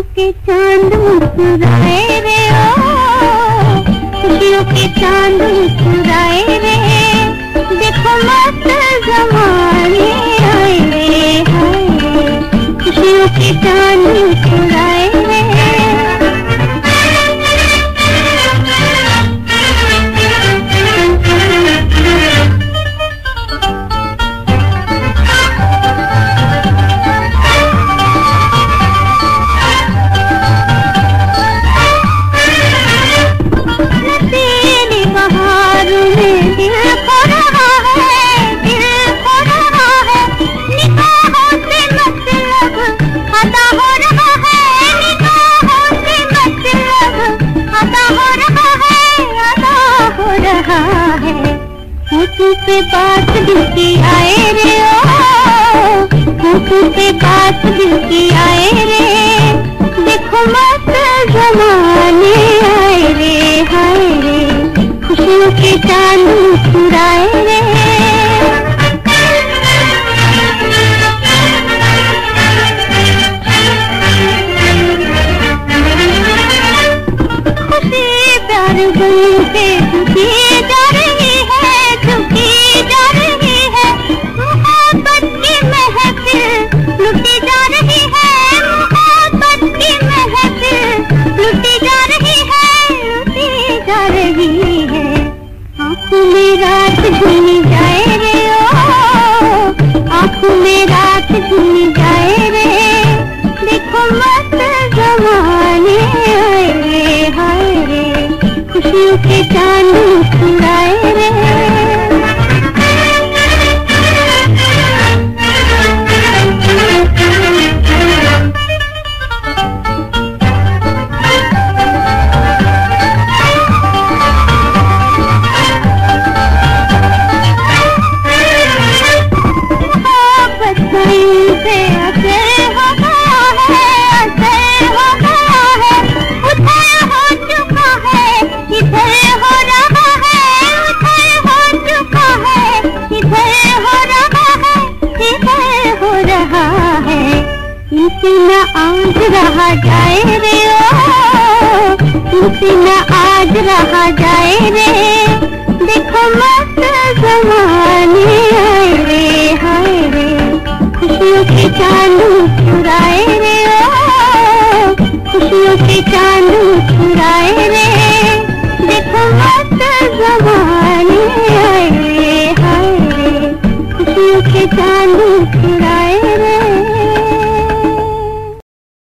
के चाँद मुस्कुराए रे, ओ। दिल के चाँद मुस्कुराए रे। देखो मस्त जमाने आए रे। रहा है। होठों पे बात दिल की आए रे ओ। होठों पे बात दिल की आए रे। देखो मत जमाने आए रे, हाय रे। खुशियों के चाँद रात घुल जाए रे ओ। आँखों में रात घुल जाए रे। देखो मत जमाने आए रे, हाय रे। खुशियों के चाँद चुराए इनसे न आज रहा जाए रे, ओ, इतना न आज रहा जाए रे। देखो मत जमाने आए रे, हाय रे। खुशियों के चाँद चुराए रे, ओ, खुशियों के चाँद